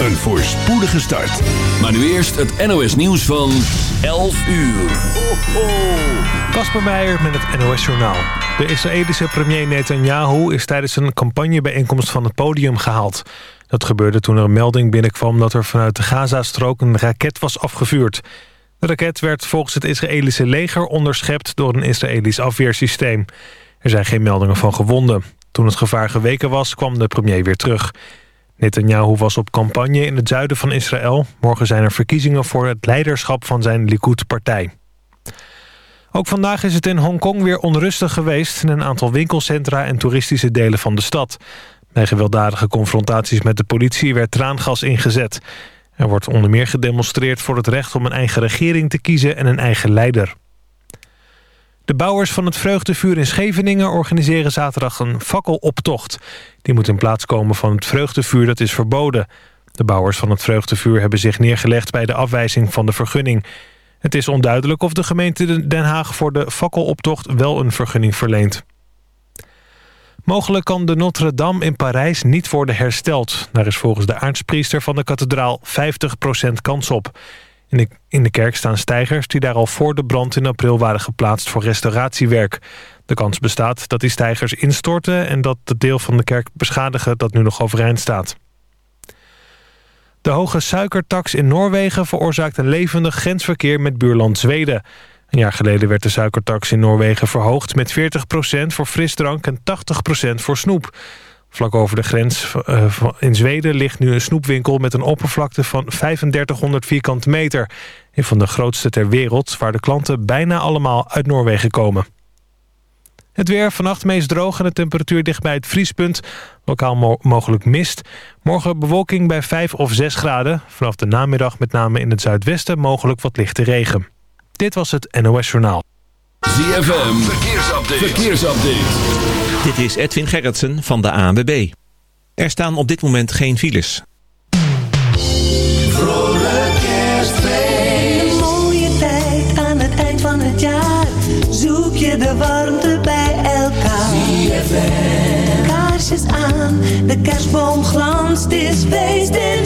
een voorspoedige start. Maar nu eerst het NOS nieuws van 11 uur. Kasper Meijer met het NOS Journaal. De Israëlische premier Netanyahu is tijdens een campagnebijeenkomst van het podium gehaald. Dat gebeurde toen er een melding binnenkwam dat er vanuit de Gazastrook een raket was afgevuurd. De raket werd volgens het Israëlische leger onderschept door een Israëlisch afweersysteem. Er zijn geen meldingen van gewonden. Toen het gevaar geweken was, kwam de premier weer terug. Netanyahu was op campagne in het zuiden van Israël. Morgen zijn er verkiezingen voor het leiderschap van zijn Likud-partij. Ook vandaag is het in Hongkong weer onrustig geweest... in een aantal winkelcentra en toeristische delen van de stad. Bij gewelddadige confrontaties met de politie werd traangas ingezet. Er wordt onder meer gedemonstreerd voor het recht om een eigen regering te kiezen... en een eigen leider. De bouwers van het Vreugdevuur in Scheveningen organiseren zaterdag een fakkeloptocht. Die moet in plaats komen van het Vreugdevuur dat is verboden. De bouwers van het Vreugdevuur hebben zich neergelegd bij de afwijzing van de vergunning. Het is onduidelijk of de gemeente Den Haag voor de fakkeloptocht wel een vergunning verleent. Mogelijk kan de Notre-Dame in Parijs niet worden hersteld. Daar is volgens de aartspriester van de kathedraal 50% kans op. In de, in de kerk staan stijgers die daar al voor de brand in april waren geplaatst voor restauratiewerk. De kans bestaat dat die stijgers instorten en dat het deel van de kerk beschadigen dat nu nog overeind staat. De hoge suikertax in Noorwegen veroorzaakt een levendig grensverkeer met buurland Zweden. Een jaar geleden werd de suikertax in Noorwegen verhoogd met 40% voor frisdrank en 80% voor snoep. Vlak over de grens uh, in Zweden ligt nu een snoepwinkel met een oppervlakte van 3500 vierkante meter. Een van de grootste ter wereld, waar de klanten bijna allemaal uit Noorwegen komen. Het weer vannacht meest droog en de temperatuur dicht bij het vriespunt. Lokaal mo mogelijk mist. Morgen bewolking bij 5 of 6 graden. Vanaf de namiddag met name in het zuidwesten mogelijk wat lichte regen. Dit was het NOS Journaal. ZFM, verkeersupdate. verkeersupdate. Dit is Edwin Gerritsen van de ANWB. Er staan op dit moment geen files. Vrolijk kerstfeest. Een mooie tijd aan het eind van het jaar. Zoek je de warmte bij elkaar. ZFM. Kaarsjes aan, de kerstboom glanst. Het is feest in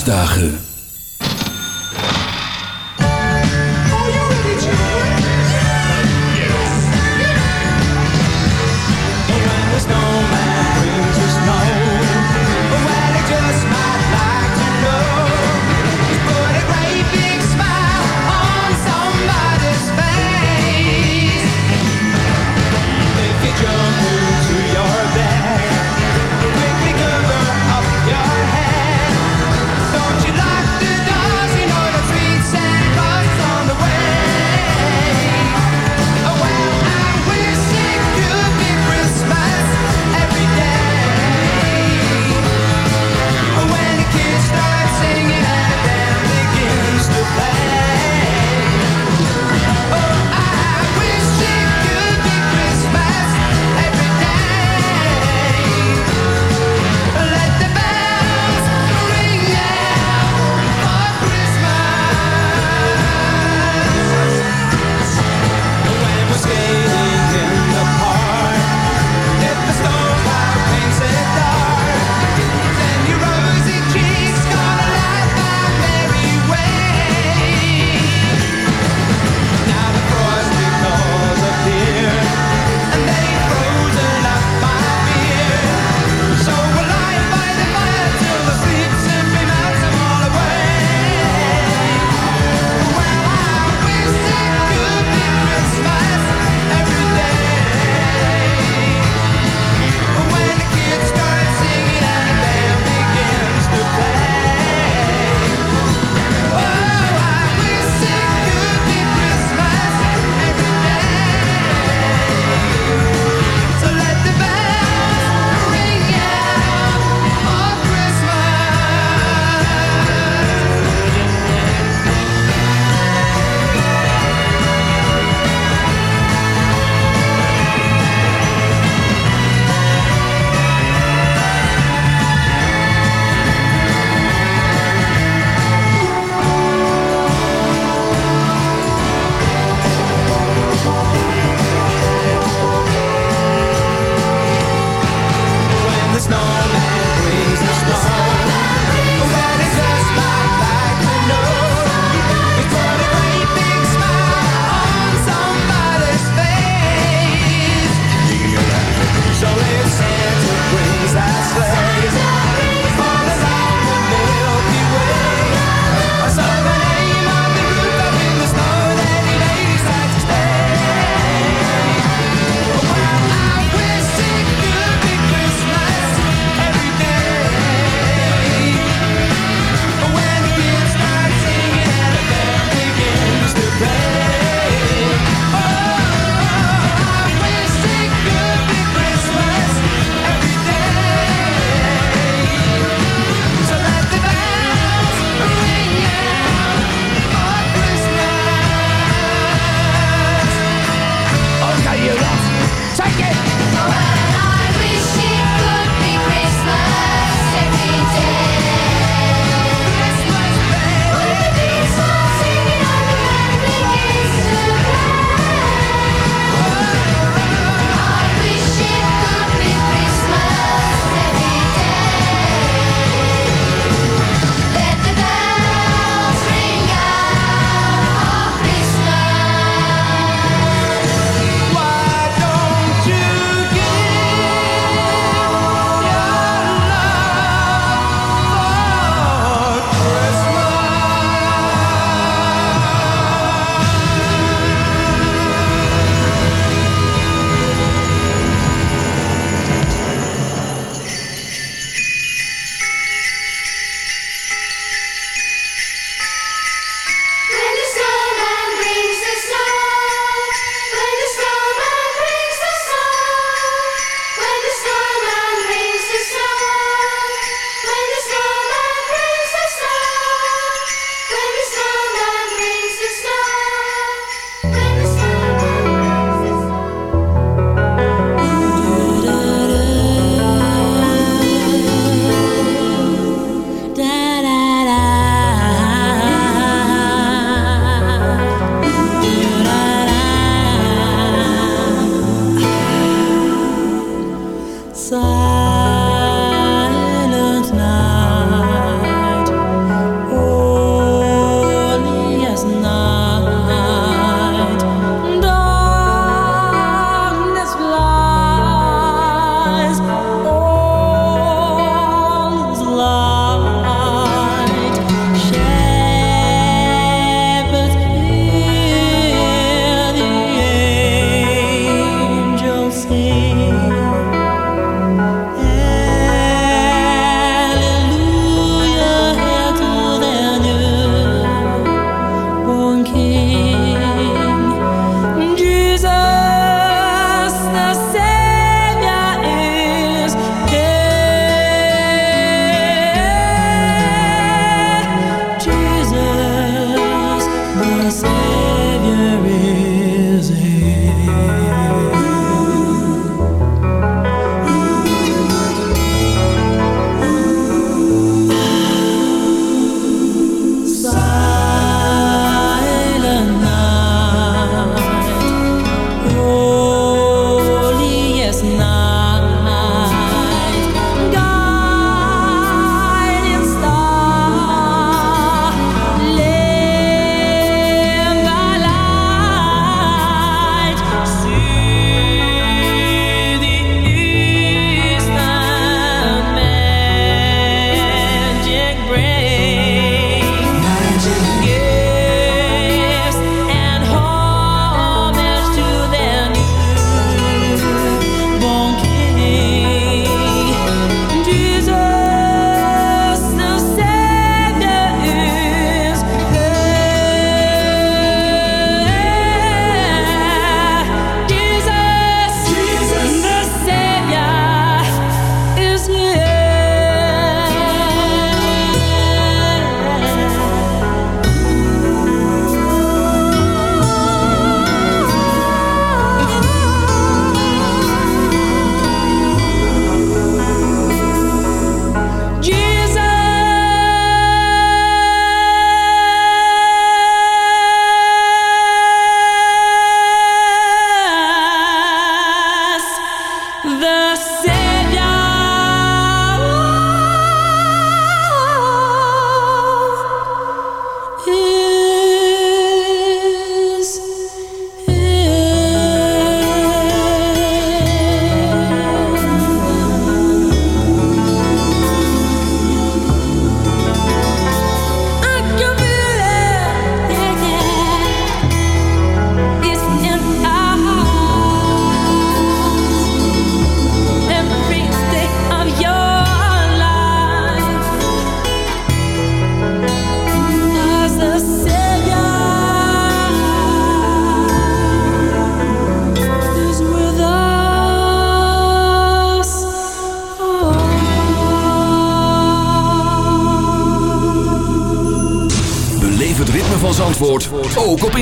Stachel.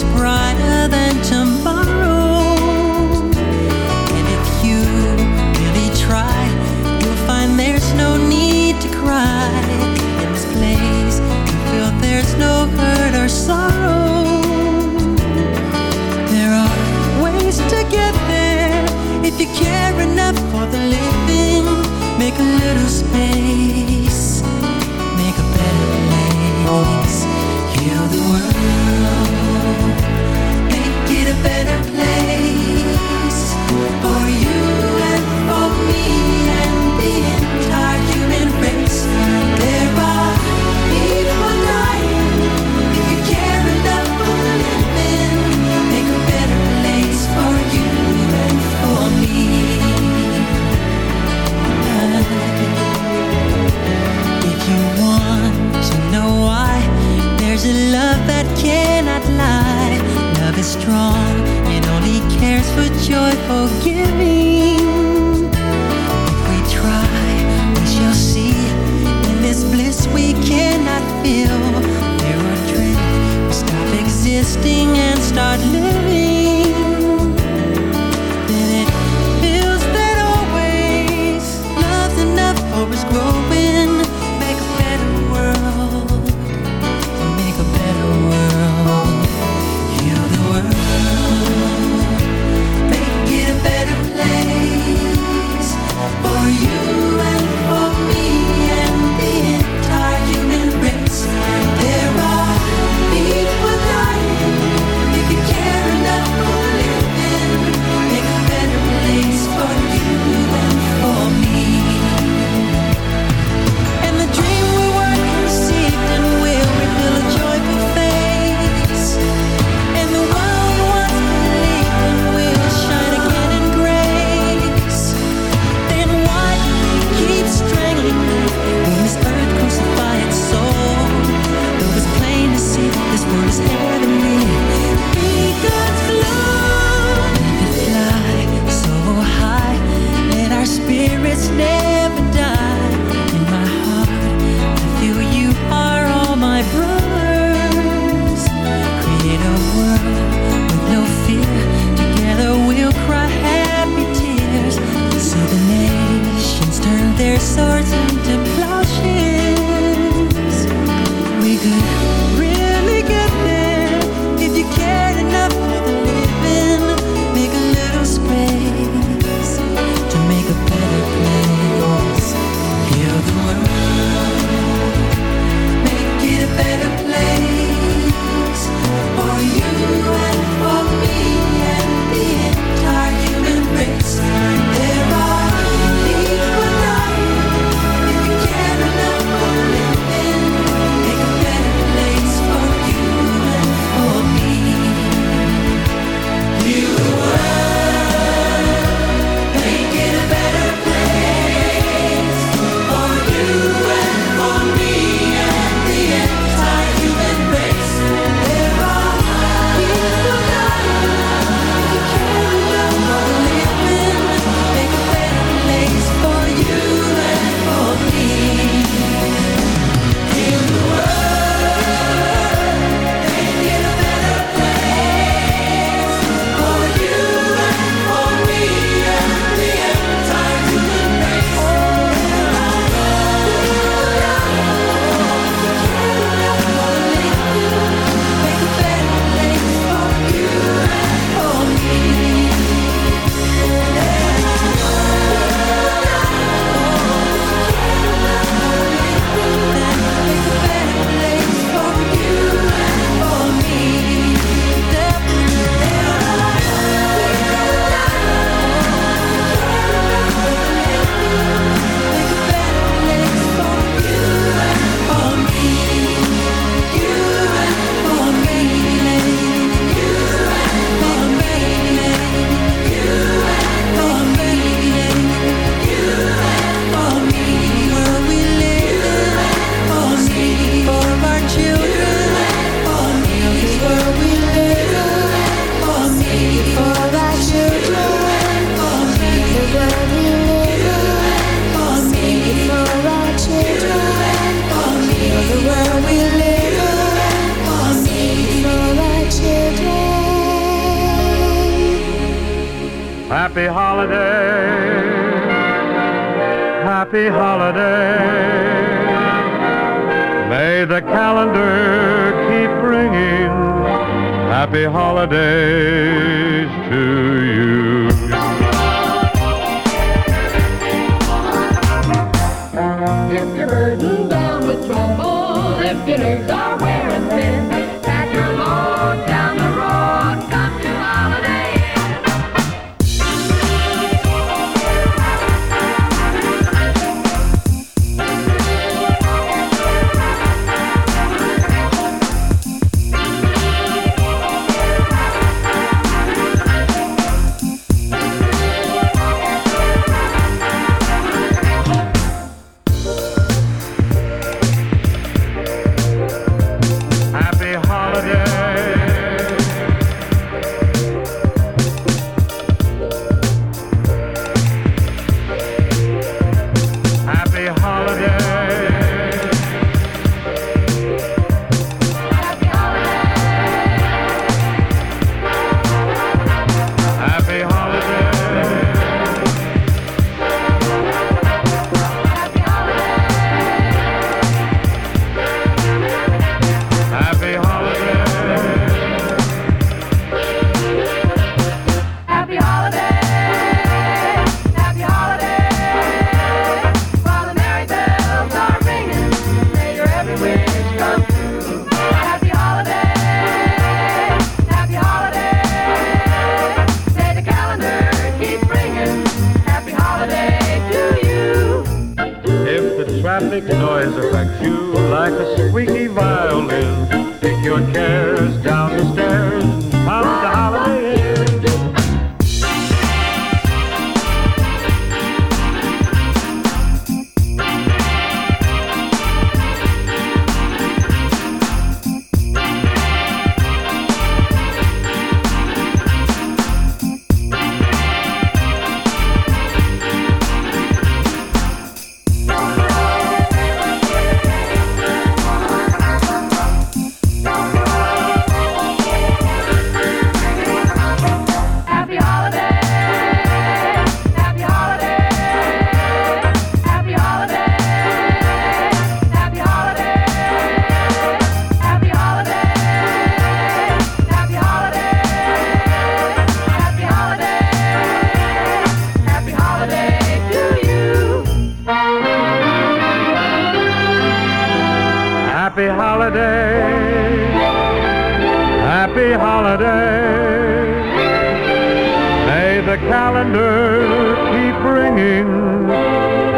Brighter than tomorrow. And if you really try, you'll find there's no need to cry. In this place, you feel there's no hurt or sorrow.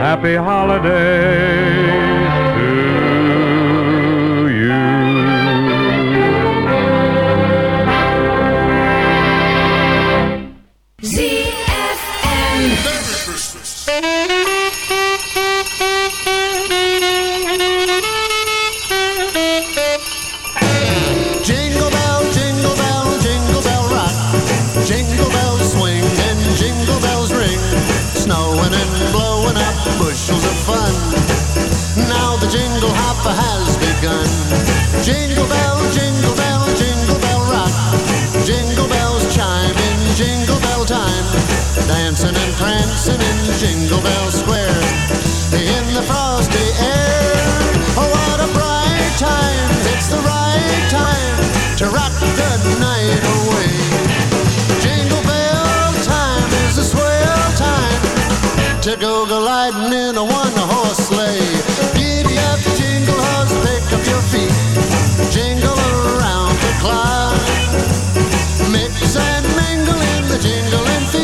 happy holidays. prancing in Jingle Bell Square in the frosty air. Oh, what a bright time! It's the right time to rock the night away. Jingle Bell time is a swell time to go gliding in a one-horse sleigh. Giddy up, jingle horse, pick up your feet, jingle around the clock, mix and mingle in the jingling feet.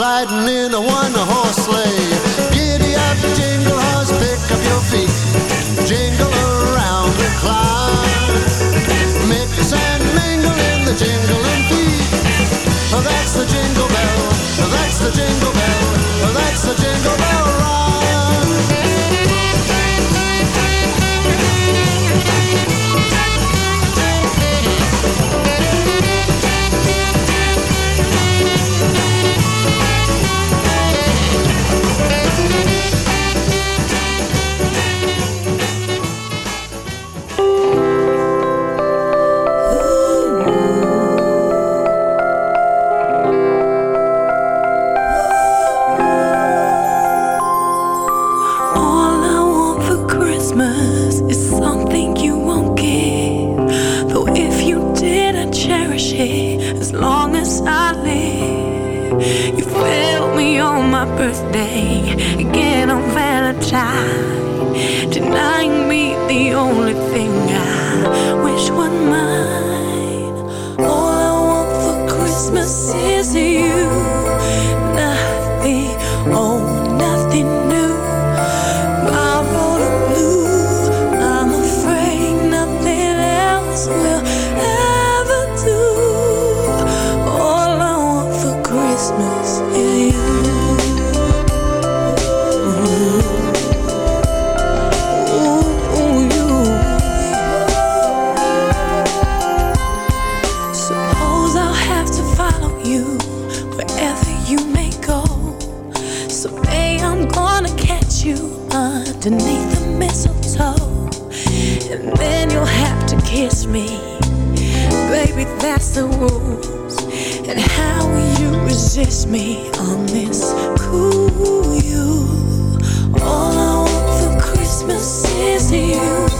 riding in a one-horse sleigh. Giddy up, jingle horse, pick up your feet, jingle around the clock. Mix and mingle in the jingling feet. That's the jingle bell. That's the jingle bell. That's the jingle bell. me. Baby, that's the rules. And how will you resist me on this cool you? All I want for Christmas is you.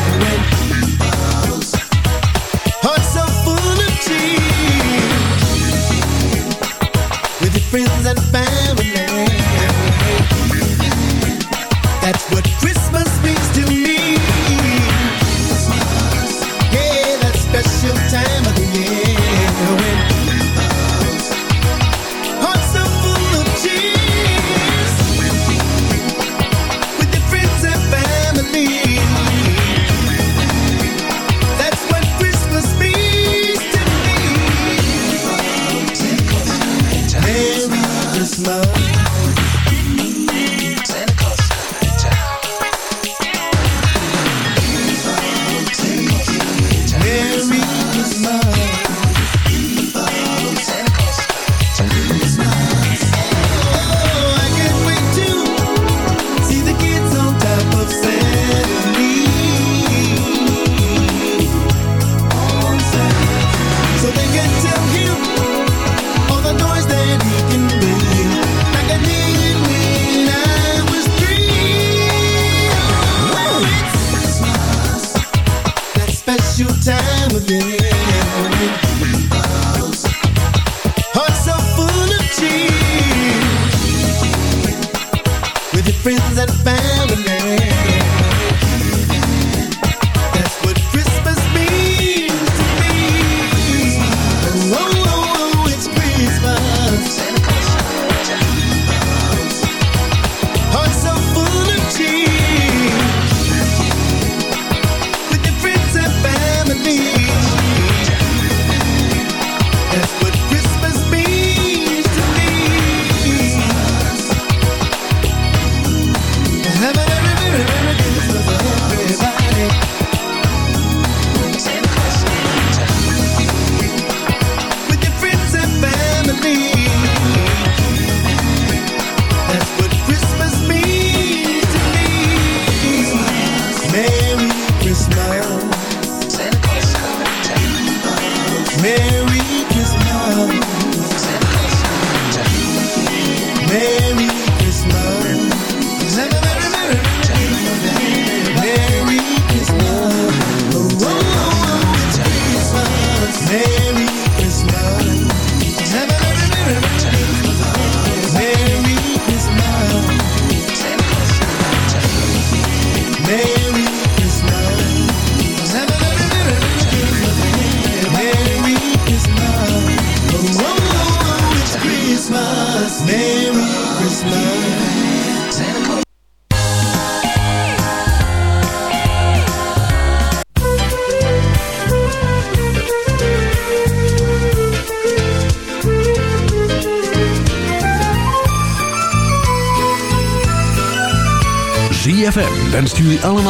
friends and family.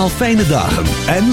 Allemaal fijne dagen. En